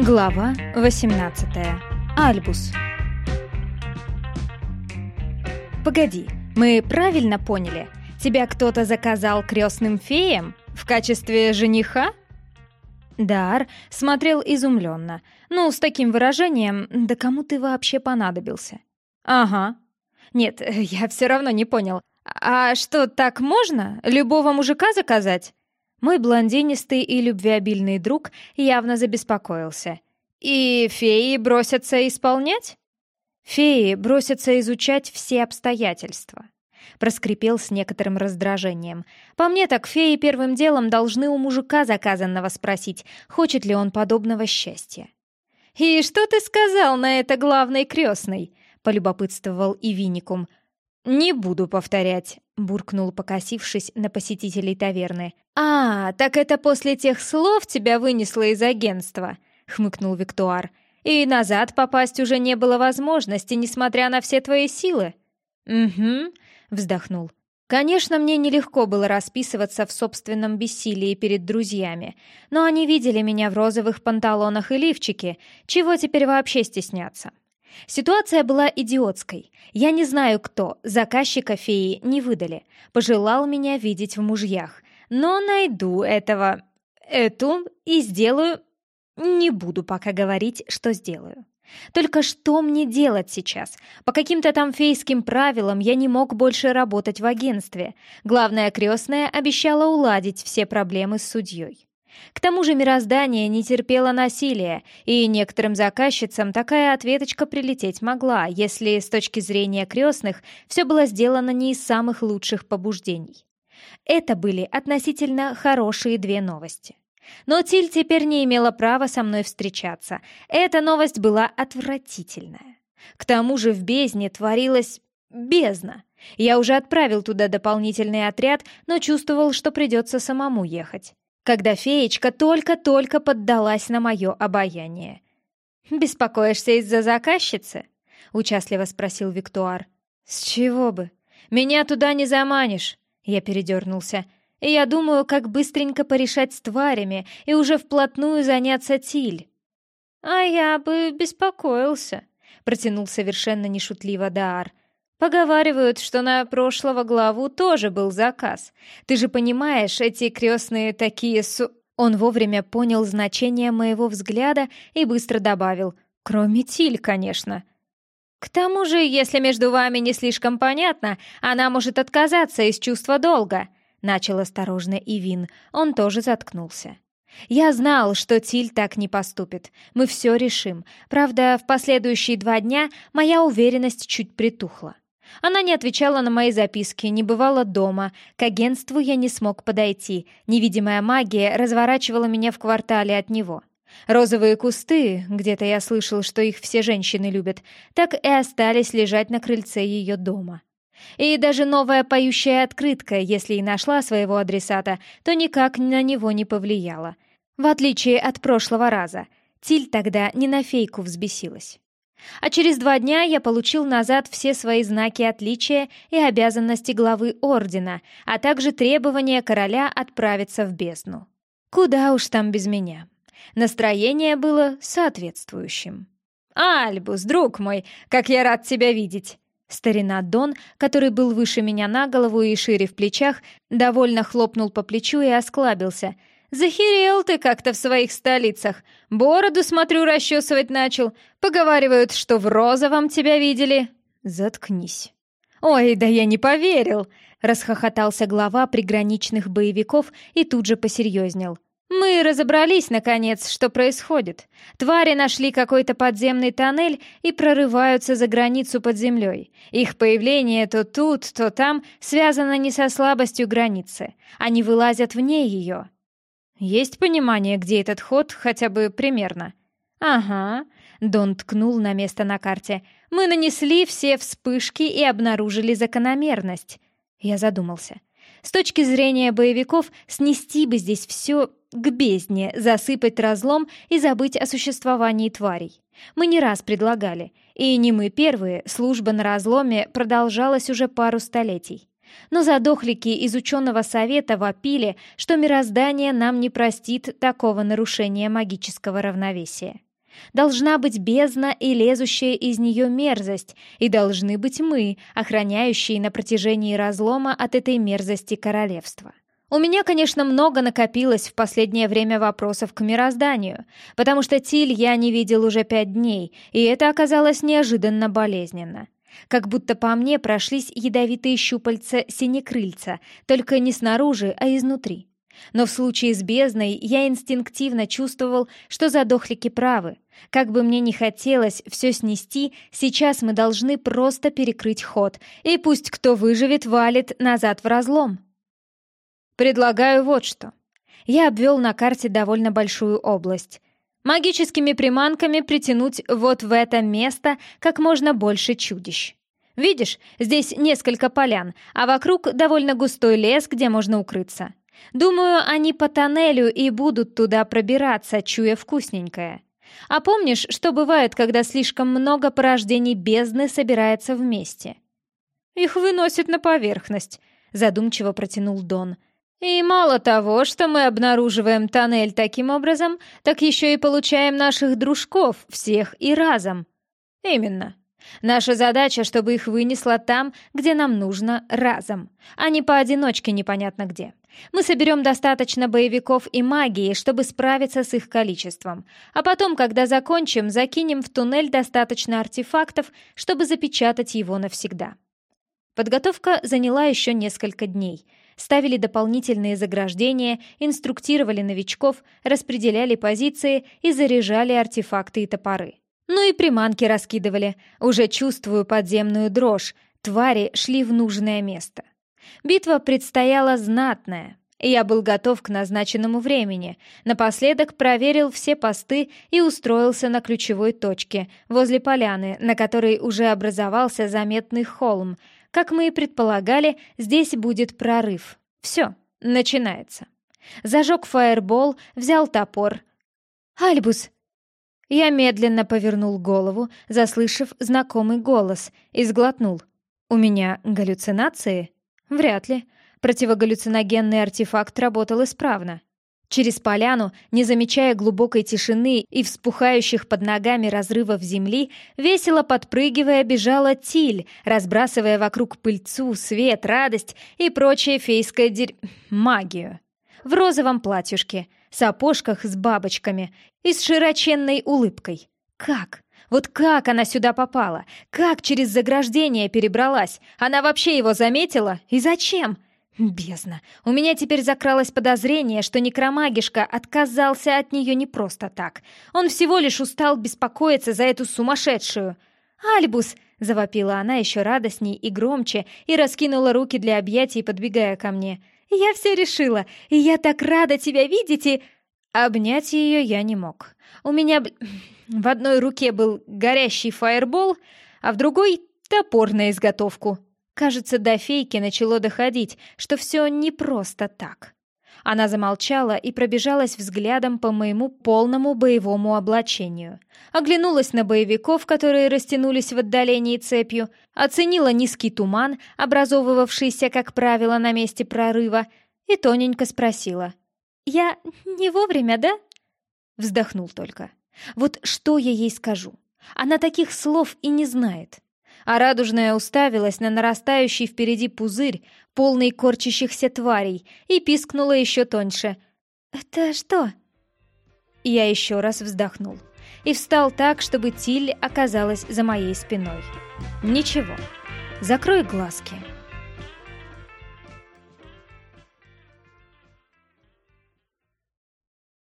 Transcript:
Глава 18. Альбус. Погоди, мы правильно поняли? Тебя кто-то заказал крестным феем в качестве жениха? Дар смотрел изумленно. Ну, с таким выражением, да кому ты вообще понадобился? Ага. Нет, я все равно не понял. А что, так можно? Любого мужика заказать? Мой блондинистый и любвеобильный друг явно забеспокоился. «И феи бросятся исполнять?» «Феи бросятся изучать все обстоятельства», — проскрипел с некоторым раздражением. «По мне так феи первым делом должны у мужика заказанного спросить, хочет ли он подобного счастья». «И что ты сказал на это главной крестной?» — полюбопытствовал и Виникум. «Не буду повторять», — буркнул, покосившись на посетителей таверны. «А, так это после тех слов тебя вынесло из агентства», — хмыкнул Виктуар. «И назад попасть уже не было возможности, несмотря на все твои силы». «Угу», — вздохнул. Конечно, мне нелегко было расписываться в собственном бессилии перед друзьями, но они видели меня в розовых панталонах и лифчике, чего теперь вообще стесняться. Ситуация была идиотской. Я не знаю, кто, заказчика феи не выдали. Пожелал меня видеть в мужьях. Но найду этого... эту и сделаю... Не буду пока говорить, что сделаю. Только что мне делать сейчас? По каким-то там фейским правилам я не мог больше работать в агентстве. Главная крестная обещала уладить все проблемы с судьей. К тому же мироздание не терпело насилия, и некоторым заказчицам такая ответочка прилететь могла, если с точки зрения крестных все было сделано не из самых лучших побуждений. Это были относительно хорошие две новости. Но Тиль теперь не имела права со мной встречаться. Эта новость была отвратительная. К тому же в бездне творилась бездна. Я уже отправил туда дополнительный отряд, но чувствовал, что придется самому ехать когда феечка только-только поддалась на мое обаяние. «Беспокоишься из-за заказчицы?» — участливо спросил Виктуар. «С чего бы? Меня туда не заманишь!» Я передернулся. «И я думаю, как быстренько порешать с тварями и уже вплотную заняться Тиль». «А я бы беспокоился», — протянул совершенно нешутливо Даар. Поговаривают, что на прошлого главу тоже был заказ. Ты же понимаешь, эти крестные такие су...» Он вовремя понял значение моего взгляда и быстро добавил. «Кроме Тиль, конечно». «К тому же, если между вами не слишком понятно, она может отказаться из чувства долга», — начал осторожно Ивин. Он тоже заткнулся. «Я знал, что Тиль так не поступит. Мы все решим. Правда, в последующие два дня моя уверенность чуть притухла. Она не отвечала на мои записки, не бывала дома. К агентству я не смог подойти. Невидимая магия разворачивала меня в квартале от него. Розовые кусты, где-то я слышал, что их все женщины любят, так и остались лежать на крыльце ее дома. И даже новая поющая открытка, если и нашла своего адресата, то никак на него не повлияла. В отличие от прошлого раза, Тиль тогда не на фейку взбесилась. А через два дня я получил назад все свои знаки отличия и обязанности главы ордена, а также требования короля отправиться в бездну. Куда уж там без меня. Настроение было соответствующим. «Альбус, друг мой, как я рад тебя видеть!» Старина Дон, который был выше меня на голову и шире в плечах, довольно хлопнул по плечу и осклабился — Захерел ты как-то в своих столицах. Бороду, смотрю, расчесывать начал. Поговаривают, что в розовом тебя видели. Заткнись. Ой, да я не поверил. Расхохотался глава приграничных боевиков и тут же посерьезнел. Мы разобрались, наконец, что происходит. Твари нашли какой-то подземный тоннель и прорываются за границу под землей. Их появление то тут, то там связано не со слабостью границы. Они вылазят вне ее. Есть понимание, где этот ход, хотя бы примерно? Ага. Дон ткнул на место на карте. Мы нанесли все вспышки и обнаружили закономерность. Я задумался. С точки зрения боевиков, снести бы здесь все к бездне, засыпать разлом и забыть о существовании тварей. Мы не раз предлагали, и не мы первые, служба на разломе продолжалась уже пару столетий. Но задохлики из ученого совета вопили, что мироздание нам не простит такого нарушения магического равновесия. Должна быть бездна и лезущая из нее мерзость, и должны быть мы, охраняющие на протяжении разлома от этой мерзости королевства. У меня, конечно, много накопилось в последнее время вопросов к мирозданию, потому что Тиль я не видел уже пять дней, и это оказалось неожиданно болезненно. Как будто по мне прошлись ядовитые щупальца синекрыльца, только не снаружи, а изнутри. Но в случае с бездной я инстинктивно чувствовал, что задохлики правы. Как бы мне ни хотелось все снести, сейчас мы должны просто перекрыть ход, и пусть кто выживет, валит назад в разлом. Предлагаю вот что. Я обвел на карте довольно большую область. Магическими приманками притянуть вот в это место как можно больше чудищ. Видишь, здесь несколько полян, а вокруг довольно густой лес, где можно укрыться. Думаю, они по тоннелю и будут туда пробираться, чуя вкусненькое. А помнишь, что бывает, когда слишком много порождений бездны собирается вместе? Их выносит на поверхность, задумчиво протянул Дон. И мало того, что мы обнаруживаем тоннель таким образом, так еще и получаем наших дружков всех и разом. Именно. Наша задача, чтобы их вынесло там, где нам нужно, разом, а не поодиночке непонятно где. Мы соберем достаточно боевиков и магии, чтобы справиться с их количеством. А потом, когда закончим, закинем в туннель достаточно артефактов, чтобы запечатать его навсегда. Подготовка заняла еще несколько дней — ставили дополнительные заграждения, инструктировали новичков, распределяли позиции и заряжали артефакты и топоры. Ну и приманки раскидывали. Уже чувствую подземную дрожь. Твари шли в нужное место. Битва предстояла знатная. Я был готов к назначенному времени. Напоследок проверил все посты и устроился на ключевой точке, возле поляны, на которой уже образовался заметный холм, как мы и предполагали, здесь будет прорыв. Все, начинается. Зажег фаербол, взял топор. «Альбус!» Я медленно повернул голову, заслышав знакомый голос, и сглотнул. «У меня галлюцинации?» «Вряд ли. Противогаллюциногенный артефакт работал исправно. Через поляну, не замечая глубокой тишины и вспухающих под ногами разрывов земли, весело подпрыгивая бежала Тиль, разбрасывая вокруг пыльцу, свет, радость и прочее фейское дерь... магию. В розовом платьюшке, сапожках с бабочками и с широченной улыбкой. Как? Вот как она сюда попала? Как через заграждение перебралась? Она вообще его заметила? И зачем? Бездна. У меня теперь закралось подозрение, что некромагишка отказался от нее не просто так. Он всего лишь устал беспокоиться за эту сумасшедшую. «Альбус!» — завопила она еще радостней и громче и раскинула руки для объятий, подбегая ко мне. «Я все решила, и я так рада тебя видеть и...» Обнять ее я не мог. У меня в одной руке был горящий фаербол, а в другой — топор на изготовку. Кажется, до фейки начало доходить, что все не просто так. Она замолчала и пробежалась взглядом по моему полному боевому облачению. Оглянулась на боевиков, которые растянулись в отдалении цепью, оценила низкий туман, образовывавшийся, как правило, на месте прорыва, и тоненько спросила. «Я не вовремя, да?» Вздохнул только. «Вот что я ей скажу? Она таких слов и не знает а радужная уставилась на нарастающий впереди пузырь, полный корчащихся тварей, и пискнула еще тоньше. «Это что?» Я еще раз вздохнул и встал так, чтобы Тиль оказалась за моей спиной. «Ничего, закрой глазки».